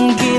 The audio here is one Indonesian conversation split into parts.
होंगी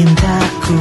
cintaku.